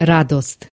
radost.